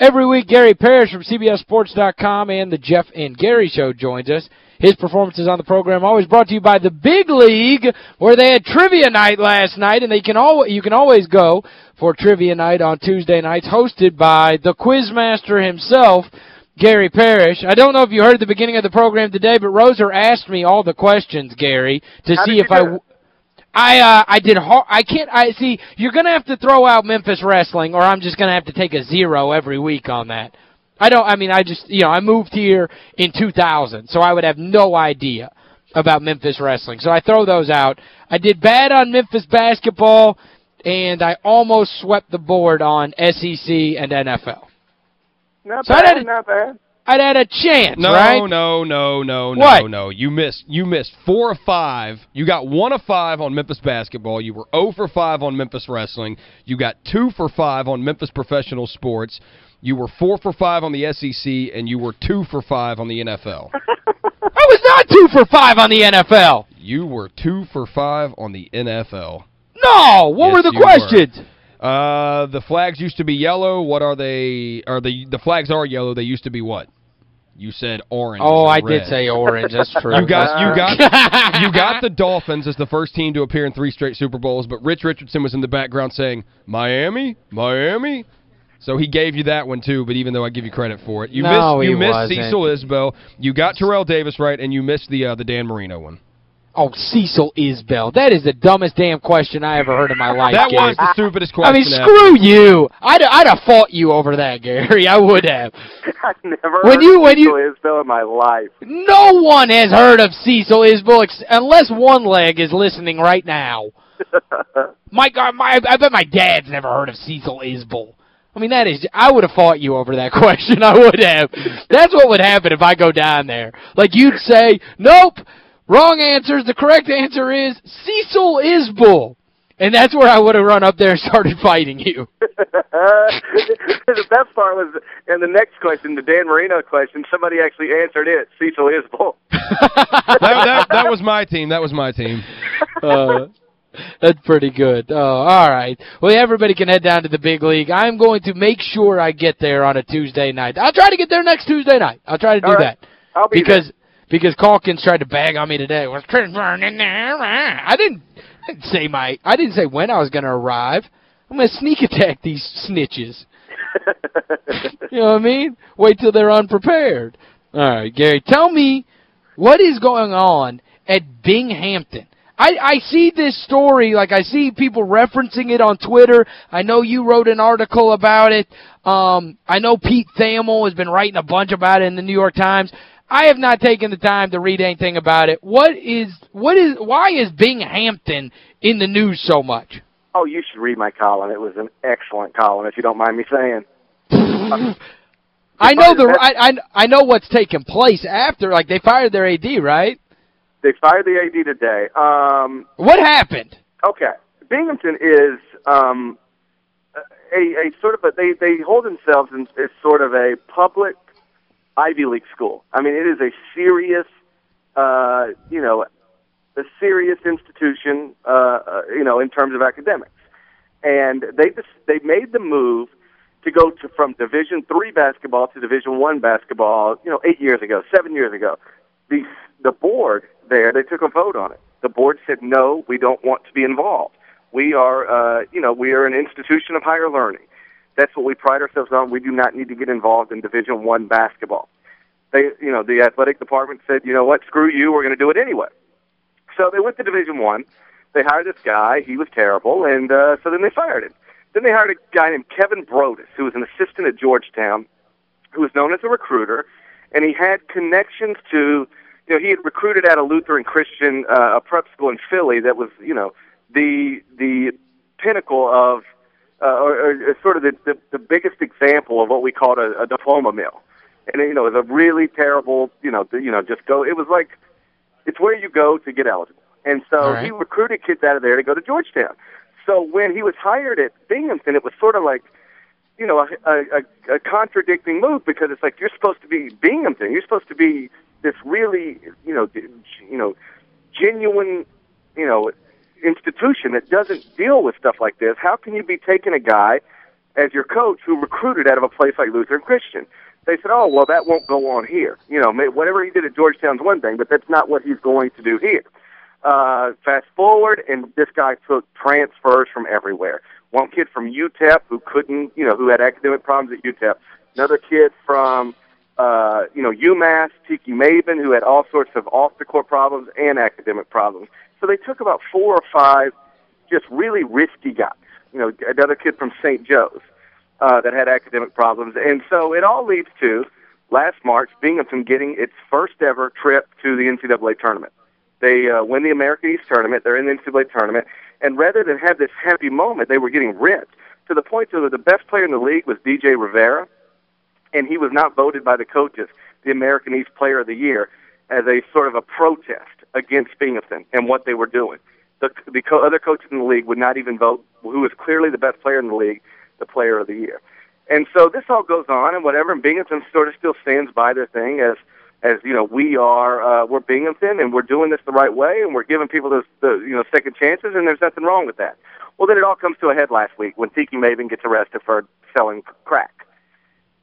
Every week, Gary Parrish from CBSSports.com and the Jeff and Gary Show joins us. His performances on the program always brought to you by the Big League, where they had trivia night last night, and they can al you can always go for trivia night on Tuesday nights, hosted by the Quizmaster himself, Gary Parrish. I don't know if you heard the beginning of the program today, but Roser asked me all the questions, Gary, to How see if I... I uh I did I can't I see you're going to have to throw out Memphis wrestling or I'm just going to have to take a zero every week on that. I don't I mean I just you know I moved here in 2000 so I would have no idea about Memphis wrestling. So I throw those out. I did bad on Memphis basketball and I almost swept the board on SEC and NFL. Not So bad, not bad. I'd had a chance, No, right? no, no, no, What? no, no. You missed you missed 4 of 5. You got 1 of 5 on Memphis basketball. You were 0 for 5 on Memphis wrestling. You got 2 for 5 on Memphis professional sports. You were 4 for 5 on the SEC and you were 2 for 5 on the NFL. I was not 2 for 5 on the NFL. you were 2 for 5 on the NFL. No, what Yes, were the you were. questions? Uh, the flags used to be yellow. What are they? Are the the flags are yellow. They used to be what? You said orange. Oh, I red. did say orange. That's true. You got you got you got the Dolphins as the first team to appear in three straight Super Bowls, but Rich Richardson was in the background saying, "Miami? Miami?" So he gave you that one too, but even though I give you credit for it. You No, missed you missed wasn't. Cecil Isbell. You got Terrell Davis right and you missed the uh, the Dan Marino one. Oh, Cecil Isbell. That is the dumbest damn question I ever heard in my life, That Gary. was the stupidest question I question mean, ever. screw you. I'd, I'd have fought you over that, Gary. I would have. I've never When heard you- when Cecil you- Isbell in my life. No one has heard of Cecil Isbell ex unless one leg is listening right now. My God, my, I bet my dad's never heard of Cecil Isbell. I mean, that is, I would have fought you over that question. I would have. That's what would happen if I go down there. Like, you'd say, nope, wrong answers. The correct answer is Cecil Isbell. And that's where I would have run up there and started fighting you. the best part was in the next question, the Dan Marino question, somebody actually answered it, Cecil Isbell. that, that, that was my team. That was my team. uh, that's pretty good. Oh, all right. Well, everybody can head down to the big league. I'm going to make sure I get there on a Tuesday night. I'll try to get there next Tuesday night. I'll try to do All right. that. I'll be because because Calkins tried to bag on me today. Was Chris Vernon in there? I didn't, I didn't say my I didn't say when I was going to arrive. I'm going to sneak attack these snitches. You know what I mean? Wait till they're unprepared. All right, Gary, tell me what is going on at Binghamton. I, I see this story, like I see people referencing it on Twitter. I know you wrote an article about it. Um, I know Pete Thamel has been writing a bunch about it in the New York Times. I have not taken the time to read anything about it. What is what is why is Binghamton in the news so much? Oh, you should read my column. It was an excellent column, if you don't mind me saying. I know the I, I I know what's taken place after like they fired their AD, right? They fired the AD today. Um, What happened? okay, Binghamton is um, a, a sort of a they they hold themselves in, as sort of a public Ivy League school. I mean, it is a serious, uh, you know, a serious institution, uh, uh, you know, in terms of academics. And they just they made the move to go to from Division three basketball to Division one basketball, you know, eight years ago, seven years ago. The the board there, they took a vote on it. The board said no, we don't want to be involved. We are, uh, you know, we are an institution of higher learning. That's what we pride ourselves on. We do not need to get involved in Division One basketball. They, you know, the athletic department said, you know what, screw you, we're going to do it anyway. So they went to Division One. They hired this guy. He was terrible, and uh, so then they fired him. Then they hired a guy named Kevin Broadus, who was an assistant at Georgetown, who was known as a recruiter, and he had connections to, you know, he had recruited at a Lutheran Christian, uh, a prep school in Philly that was, you know, the the pinnacle of, uh, or, or sort of the, the the biggest example of what we called a, a diploma mill, and you know, it was a really terrible, you know, you know, just go. It was like, it's where you go to get eligible. And so All right. he recruited kids out of there to go to Georgetown. So when he was hired at Binghamton, it was sort of like, you know, a, a, a, a contradicting move because it's like you're supposed to be Binghamton. You're supposed to be this really, you know, you know, genuine, you know, institution that doesn't deal with stuff like this. How can you be taking a guy as your coach who recruited out of a place like Lutheran Christian. They said, oh, well, that won't go on here. You know, whatever he did at Georgetown's one thing, but that's not what he's going to do here. Uh, fast forward, and this guy took transfers from everywhere. One kid from UTEP who couldn't, you know, who had academic problems at UTEP. Another kid from, uh, you know, UMass, Tiki Mayben, who had all sorts of off-the-court problems and academic problems. So they took about four or five just really risky guys. You know, another kid from St. Joe's uh, that had academic problems. And so it all leads to last March, Binghamton getting its first ever trip to the NCAA tournament. They uh, win the American East tournament. They're in the NCAA tournament. And rather than have this happy moment, they were getting ripped to the point that the best player in the league was DJ Rivera, and he was not voted by the coaches the American East Player of the Year as a sort of a protest against Binghamton and what they were doing. The, the co- other coaches in the league would not even vote who was clearly the best player in the league the Player of the Year. And so this all goes on and whatever, and Binghamton sort of still stands by their thing as as you know we are uh, we're Binghamton and we're doing this the right way and we're giving people the, the you know second chances and there's nothing wrong with that. Well, then it all comes to a head last week when Tiki Mayben gets arrested for selling crack,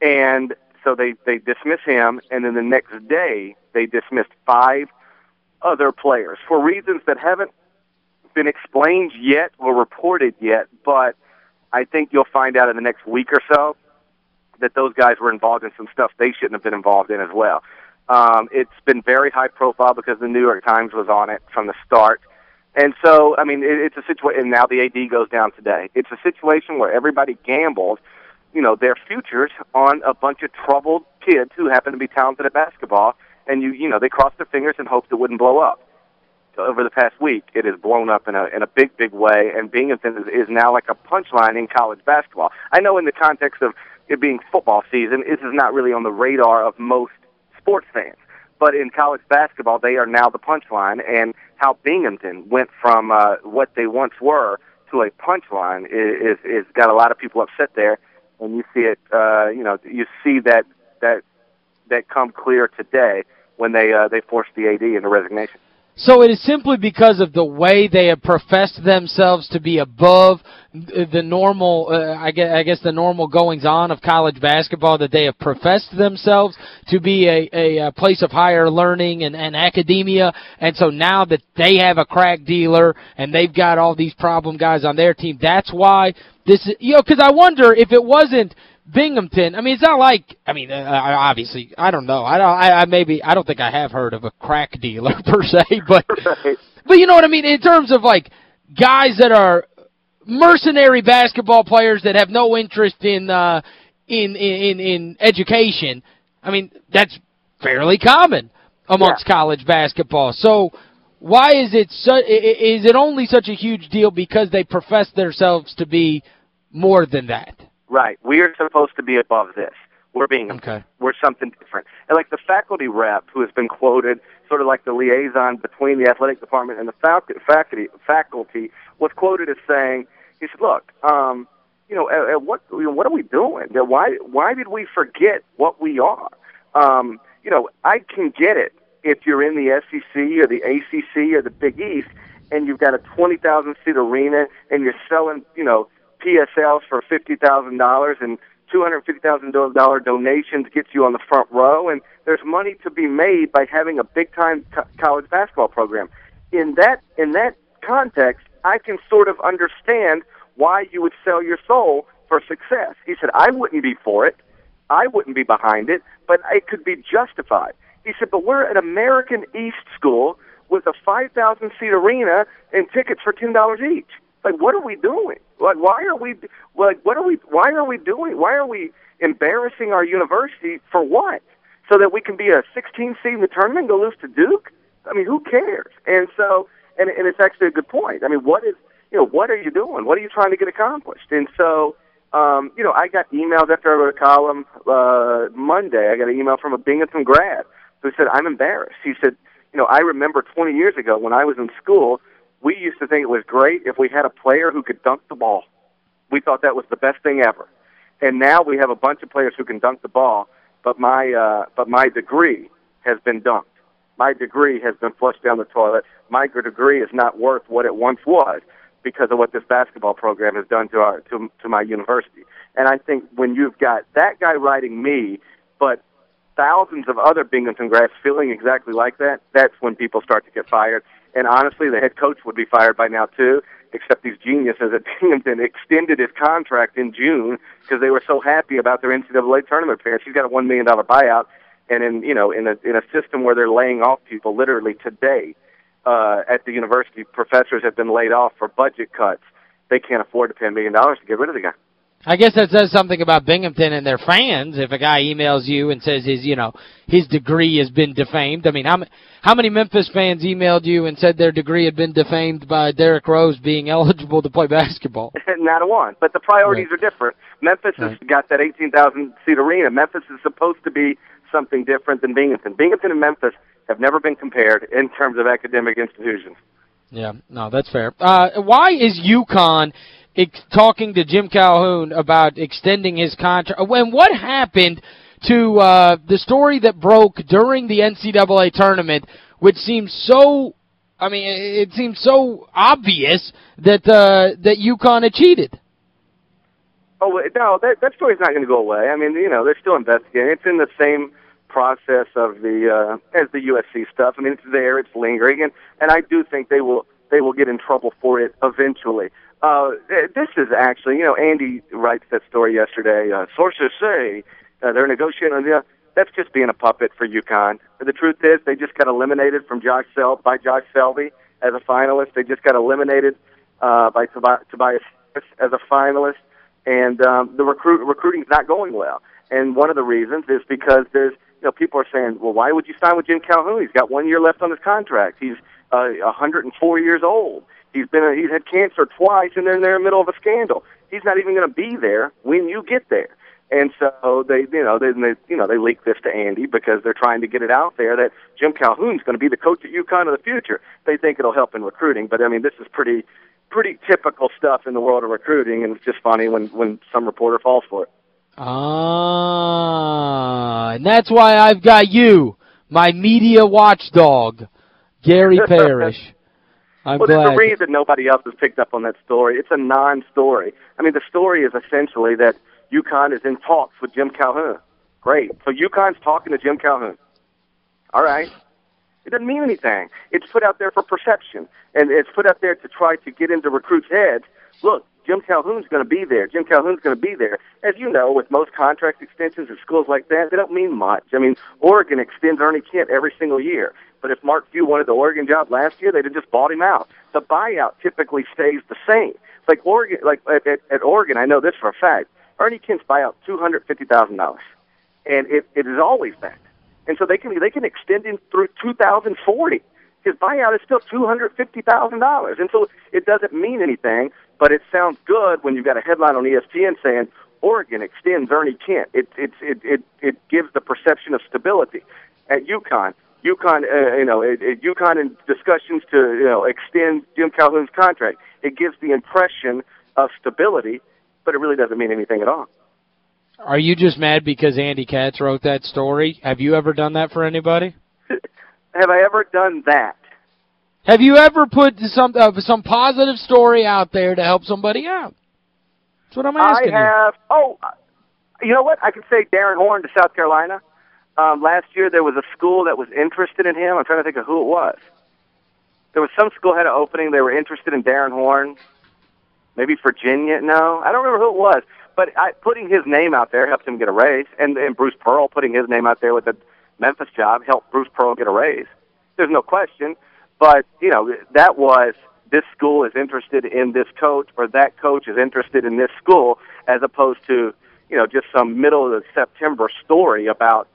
and so they they dismiss him and then the next day they dismissed five other players for reasons that haven't been explained yet or reported yet, but I think you'll find out in the next week or so that those guys were involved in some stuff they shouldn't have been involved in as well. Um, it's been very high profile because the New York Times was on it from the start. And so, I mean, it, it's a situation, and now the AD goes down today. It's a situation where everybody gambled, you know, their futures on a bunch of troubled kids who happen to be talented at basketball, and you, you know, they crossed their fingers and hoped it wouldn't blow up. So over the past week, it has blown up in a in a big, big way, and Binghamton is, is now like a punchline in college basketball. I know in the context of it being football season, this is not really on the radar of most sports fans. But in college basketball, they are now the punchline, and how Binghamton went from uh, what they once were to a punchline is, is is got a lot of people upset there, and you see it. Uh, you know, you see that that that come clear today when they uh, they forced the AD into resignation. So it is simply because of the way they have professed themselves to be above the normal, uh, I, guess, I guess the normal goings-on of college basketball, that they have professed themselves to be a, a, a place of higher learning and, and academia, and so now that they have a crack dealer and they've got all these problem guys on their team, that's why this is, you know, because I wonder if it wasn't Binghamton, I mean, it's not like, I mean, uh, obviously, I don't know. I don't I, I maybe I don't think I have heard of a crack dealer per se, but right. but you know what I mean in terms of like guys that are mercenary basketball players that have no interest in uh in in in education. I mean, that's fairly common amongst yeah. college basketball. So why is it so is it only such a huge deal because they profess themselves to be more than that? Right. We are supposed to be above this. We're being okay. we're something different. And like the faculty rep who has been quoted, sort of like the liaison between the athletic department and the faculty faculty was quoted as saying, he said, "Look, um, you know, at, at what you know, what are we doing? Why why did we forget what we are? Um, you know, I can get it if you're in the SEC or the ACC or the Big East and you've got a 20,000 seat arena and you're selling, you know, PSLs for fifty thousand dollars and two hundred fifty thousand dollar donations gets you on the front row, and there's money to be made by having a big time co- college basketball program. In that in that context, I can sort of understand why you would sell your soul for success. He said, I wouldn't be for it. I wouldn't be behind it, but it could be justified. He said, but we're an American East school with a 5,000 seat arena and tickets for $10 each. Like, what are we doing? Like, why are we? Like, what are we? Why are we doing? Why are we embarrassing our university for what? So that we can be a 16 seed in the tournament and go lose to Duke? I mean, who cares? And so, and and it's actually a good point. I mean, what is you know what are you doing? What are you trying to get accomplished? And so, um, you know, I got emails after I wrote a column uh, Monday. I got an email from a Binghamton grad who said, "I'm embarrassed." He said, "You know, I remember 20 years ago when I was in school." We used to think it was great if we had a player who could dunk the ball. We thought that was the best thing ever. And now we have a bunch of players who can dunk the ball, but my uh, but my degree has been dunked. My degree has been flushed down the toilet. My degree is not worth what it once was because of what this basketball program has done to our to to my university. And I think when you've got that guy writing me, but thousands of other Binghamton grads feeling exactly like that, that's when people start to get fired. And honestly, the head coach would be fired by now too, except these geniuses at Binghamton extended his contract in June because they were so happy about their NCAA tournament appearance. He's got a one million dollar buyout, and in you know in a in a system where they're laying off people literally today uh, at the university, professors have been laid off for budget cuts. They can't afford to pay a million dollars to get rid of the guy. I guess that says something about Binghamton and their fans if a guy emails you and says his, you know, his degree has been defamed. I mean, how, how many Memphis fans emailed you and said their degree had been defamed by Derrick Rose being eligible to play basketball? Not a one. But the priorities right. are different. Memphis right. has got that 18,000-seat arena. Memphis is supposed to be something different than Binghamton. Binghamton and Memphis have never been compared in terms of academic institutions. Yeah, no, that's fair. Uh, why is UConn talking to Jim Calhoun about extending his contract. When what happened to uh, the story that broke during the NCAA tournament, which seems so, I mean, it seems so obvious that uh, that UConn had cheated. Oh, no, that, that story's not going to go away. I mean, you know, they're still investigating. It's in the same process of the uh, as the USC stuff. I mean, it's there, it's lingering, and, and I do think they will they will get in trouble for it eventually. Uh, this is actually, you know, Andy writes that story yesterday. Uh, sources say uh, they're negotiating. Yeah, that's just being a puppet for UConn. But the truth is, they just got eliminated from Josh Sel by Josh Selby as a finalist. They just got eliminated uh, by Tobias as a finalist, and um, the recruit recruiting's not going well. And one of the reasons is because there's, you know, people are saying, well, why would you sign with Jim Calhoun? He's got one year left on his contract. He's uh, 104 years old. He's been a, he's had cancer twice, and they're in the middle of a scandal. He's not even going to be there when you get there. And so they, you know, they, they, you know, they leak this to Andy because they're trying to get it out there that Jim Calhoun's going to be the coach at UConn of the future. They think it'll help in recruiting, but I mean, this is pretty, pretty typical stuff in the world of recruiting, and it's just funny when when some reporter falls for it. Ah, and that's why I've got you, my media watchdog, Gary Parrish. I'm well, glad. there's a reason nobody else has picked up on that story. It's a non-story. I mean, the story is essentially that UConn is in talks with Jim Calhoun. Great. So UConn's talking to Jim Calhoun. All right. It doesn't mean anything. It's put out there for perception, and it's put out there to try to get into recruits' heads. Look, Jim Calhoun's going to be there. Jim Calhoun's going to be there. As you know, with most contract extensions at schools like that, they don't mean much. I mean, Oregon extends Ernie Kent every single year. But if Mark Few wanted the Oregon job last year, they'd have just bought him out. The buyout typically stays the same. Like Oregon, like at, at, at Oregon, I know this for a fact. Ernie Kent's buyout two hundred fifty thousand dollars, and it, it is always that. And so they can they can extend him through two thousand forty. His buyout is still two hundred fifty thousand dollars, and so it doesn't mean anything. But it sounds good when you've got a headline on ESPN saying Oregon extends Ernie Kent. It it it it, it gives the perception of stability. At UConn, UConn, uh, you know, it, it, UConn in discussions to you know extend Jim Calhoun's contract. It gives the impression of stability, but it really doesn't mean anything at all. Are you just mad because Andy Katz wrote that story? Have you ever done that for anybody? Have I ever done that? Have you ever put some uh, some positive story out there to help somebody out? That's what I'm asking I have. You. Oh, you know what? I could say Darrin Horn to South Carolina. Um, last year there was a school that was interested in him. I'm trying to think of who it was. There was some school had an opening. They were interested in Darrin Horn. Maybe Virginia. No, I don't remember who it was. But I, putting his name out there helped him get a raise, and, and Bruce Pearl putting his name out there with the Memphis job helped Bruce Pearl get a raise. There's no question. But you know that was this school is interested in this coach, or that coach is interested in this school, as opposed to you know just some middle of September story about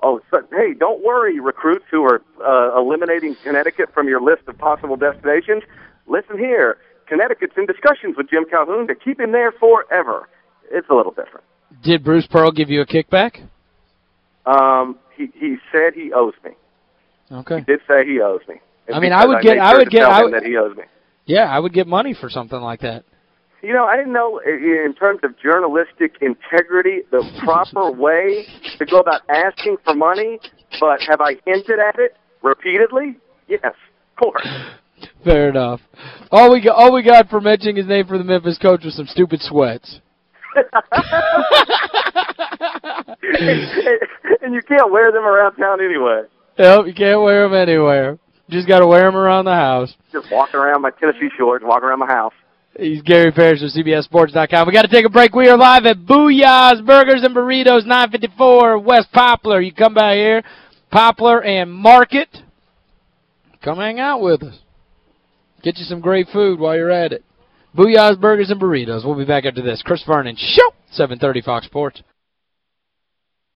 Oh, so, hey, don't worry, recruits who are uh, eliminating Connecticut from your list of possible destinations. Listen here, Connecticut's in discussions with Jim Calhoun to keep him there forever. It's a little different. Did Bruce Pearl give you a kickback? Um, he he said he owes me. Okay. He did say he owes me. I mean, I would get I, would get I would, that he owes me. Yeah, I would get money for something like that. You know, I didn't know in terms of journalistic integrity the proper way to go about asking for money, but have I hinted at it repeatedly? Yes, of course. Fair enough. All we got, all we got for mentioning his name for the Memphis coach was some stupid sweats. and you can't wear them around town anyway. Yep, you can't wear them anywhere. You Just got to wear them around the house. Just walk around my Tennessee shorts, walk around my house. He's Gary Parrish of CBSSports.com. We got to take a break. We are live at Booyah's Burgers and Burritos, 954 West Poplar. You come by here, Poplar and Market. Come hang out with us. Get you some great food while you're at it. Booyah's Burgers and Burritos. We'll be back after this. Chris Vernon, Show! 730 Fox Sports.